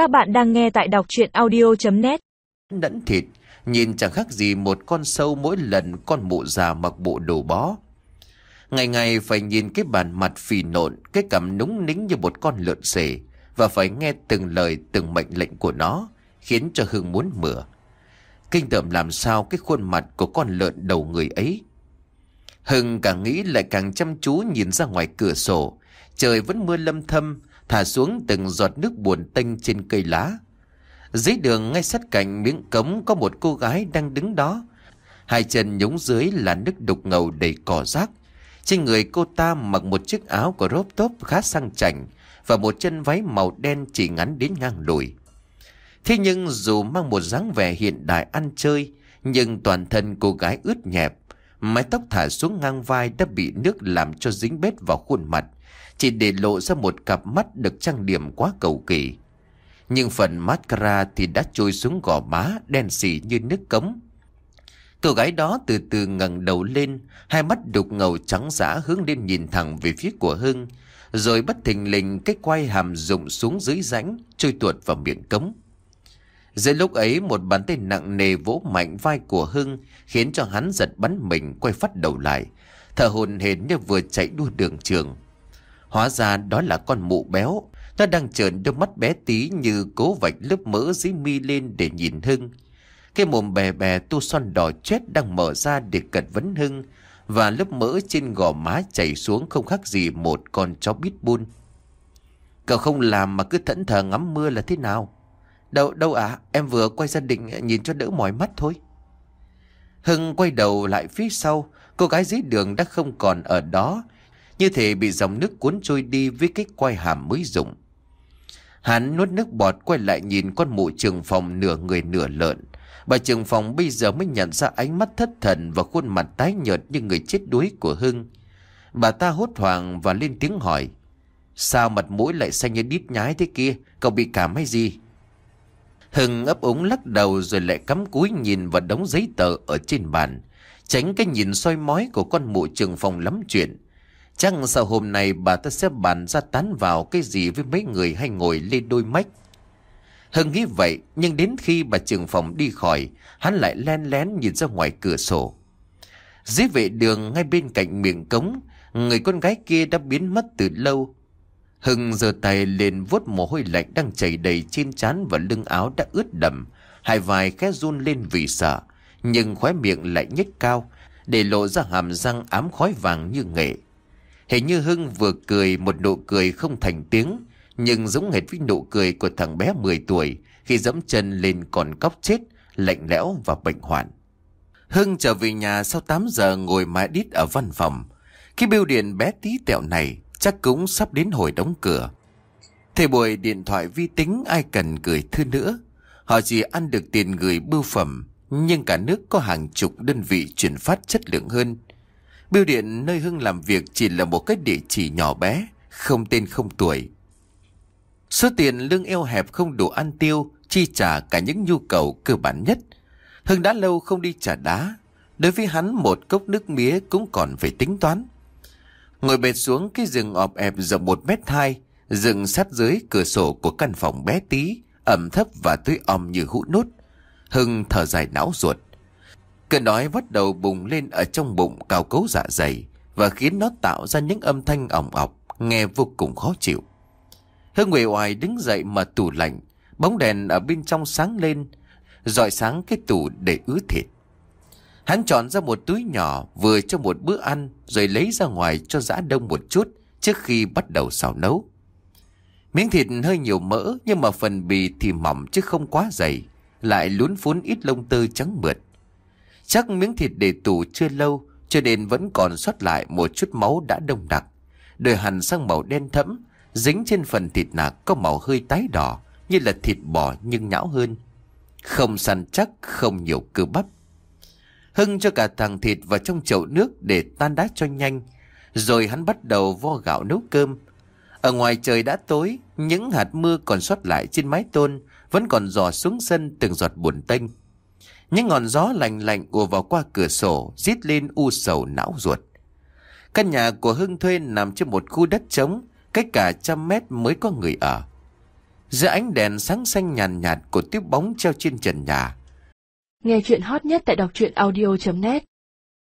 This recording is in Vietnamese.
Các bạn đang nghe tại đọc chuyện audio.net Đẫn thịt, nhìn chẳng khác gì một con sâu mỗi lần con mụ già mặc bộ đồ bó. Ngày ngày phải nhìn cái bàn mặt phì nộn, cái cằm núng nính như một con lợn xề và phải nghe từng lời từng mệnh lệnh của nó, khiến cho Hưng muốn mửa. Kinh tởm làm sao cái khuôn mặt của con lợn đầu người ấy. Hưng càng nghĩ lại càng chăm chú nhìn ra ngoài cửa sổ, trời vẫn mưa lâm thâm, thả xuống từng giọt nước buồn tanh trên cây lá. Dưới đường ngay sát cạnh miếng cống có một cô gái đang đứng đó. Hai chân nhúng dưới là nước đục ngầu đầy cỏ rác. Trên người cô ta mặc một chiếc áo của rốp tốp khá sang chảnh và một chân váy màu đen chỉ ngắn đến ngang đùi. Thế nhưng dù mang một dáng vẻ hiện đại ăn chơi, nhưng toàn thân cô gái ướt nhẹp, mái tóc thả xuống ngang vai đã bị nước làm cho dính bết vào khuôn mặt, chỉ để lộ ra một cặp mắt được trang điểm quá cầu kỳ. Nhưng phần mascara thì đã trôi xuống gò má đen xỉ như nước cấm. Cô gái đó từ từ ngẩng đầu lên, hai mắt đục ngầu trắng giả hướng lên nhìn thẳng về phía của Hưng, rồi bất thình lình cái quay hàm rụng xuống dưới rãnh, trôi tuột vào miệng cống. Giữa lúc ấy một bàn tay nặng nề vỗ mạnh vai của Hưng khiến cho hắn giật bắn mình quay phát đầu lại, thở hồn hển như vừa chạy đua đường trường. Hóa ra đó là con mụ béo, nó đang trợn đôi mắt bé tí như cố vạch lớp mỡ dưới mi lên để nhìn Hưng. Cái mồm bè bè tu son đỏ chết đang mở ra để cật vấn Hưng và lớp mỡ trên gò má chảy xuống không khác gì một con chó bít bun. Cậu không làm mà cứ thẫn thờ ngắm mưa là thế nào? Đâu, đâu ạ, em vừa quay gia đình nhìn cho đỡ mỏi mắt thôi. Hưng quay đầu lại phía sau, cô gái dưới đường đã không còn ở đó, như thể bị dòng nước cuốn trôi đi với cái quay hàm mới rụng. Hắn nuốt nước bọt quay lại nhìn con mụ trường phòng nửa người nửa lợn. Bà trường phòng bây giờ mới nhận ra ánh mắt thất thần và khuôn mặt tái nhợt như người chết đuối của Hưng. Bà ta hốt hoảng và lên tiếng hỏi. Sao mặt mũi lại xanh như đít nhái thế kia? Cậu bị cảm hay gì? Hưng ấp úng lắc đầu rồi lại cắm cúi nhìn vào đống giấy tờ ở trên bàn. Tránh cái nhìn soi mói của con mụ trường phòng lắm chuyện. Chắc sau hôm nay bà ta sẽ bàn ra tán vào cái gì với mấy người hay ngồi lên đôi mách. Hưng nghĩ vậy, nhưng đến khi bà trường phòng đi khỏi, hắn lại len lén nhìn ra ngoài cửa sổ. Dưới vệ đường ngay bên cạnh miệng cống, người con gái kia đã biến mất từ lâu. Hưng giơ tay lên vuốt mồ hôi lạnh đang chảy đầy trên trán và lưng áo đã ướt đầm, hai vai khẽ run lên vì sợ, nhưng khóe miệng lại nhếch cao, để lộ ra hàm răng ám khói vàng như nghệ. Hình như Hưng vừa cười một nụ cười không thành tiếng, nhưng giống hệt với nụ cười của thằng bé 10 tuổi khi dẫm chân lên còn cóc chết, lạnh lẽo và bệnh hoạn. Hưng trở về nhà sau 8 giờ ngồi mãi đít ở văn phòng. Cái biêu điện bé tí tẹo này chắc cũng sắp đến hồi đóng cửa. Thầy buổi điện thoại vi tính ai cần gửi thư nữa. Họ chỉ ăn được tiền gửi bưu phẩm, nhưng cả nước có hàng chục đơn vị chuyển phát chất lượng hơn. Biêu điện nơi Hưng làm việc chỉ là một cái địa chỉ nhỏ bé, không tên không tuổi. Số tiền lương eo hẹp không đủ ăn tiêu, chi trả cả những nhu cầu cơ bản nhất. Hưng đã lâu không đi trả đá. Đối với hắn một cốc nước mía cũng còn phải tính toán. Ngồi bệt xuống cái rừng ọp ẹp rộng một mét hai, rừng sát dưới cửa sổ của căn phòng bé tí, ẩm thấp và tươi om như hũ nút. Hưng thở dài não ruột. Cơn đói bắt đầu bùng lên ở trong bụng cao cấu dạ dày và khiến nó tạo ra những âm thanh ỏng ọc, nghe vô cùng khó chịu. Hưng nguệ hoài đứng dậy mà tủ lạnh, bóng đèn ở bên trong sáng lên, dọi sáng cái tủ để ứ thịt. Hắn chọn ra một túi nhỏ vừa cho một bữa ăn rồi lấy ra ngoài cho giã đông một chút trước khi bắt đầu xào nấu. Miếng thịt hơi nhiều mỡ nhưng mà phần bì thì mỏng chứ không quá dày, lại lún phún ít lông tơ trắng mượt. Chắc miếng thịt để tủ chưa lâu cho nên vẫn còn sót lại một chút máu đã đông đặc. Đời hẳn sang màu đen thẫm, dính trên phần thịt nạc có màu hơi tái đỏ như là thịt bò nhưng nhão hơn. Không săn chắc, không nhiều cơ bắp. Hưng cho cả thằng thịt vào trong chậu nước để tan đá cho nhanh. Rồi hắn bắt đầu vo gạo nấu cơm. Ở ngoài trời đã tối, những hạt mưa còn sót lại trên mái tôn vẫn còn giò xuống sân từng giọt buồn tênh. Những ngọn gió lạnh lạnh ùa vào qua cửa sổ, rít lên u sầu não ruột. Căn nhà của Hưng thuê nằm trên một khu đất trống, cách cả trăm mét mới có người ở. Giữa ánh đèn sáng xanh nhàn nhạt, của tiếp bóng treo trên trần nhà. Nghe chuyện hot nhất tại đọc truyện audio.net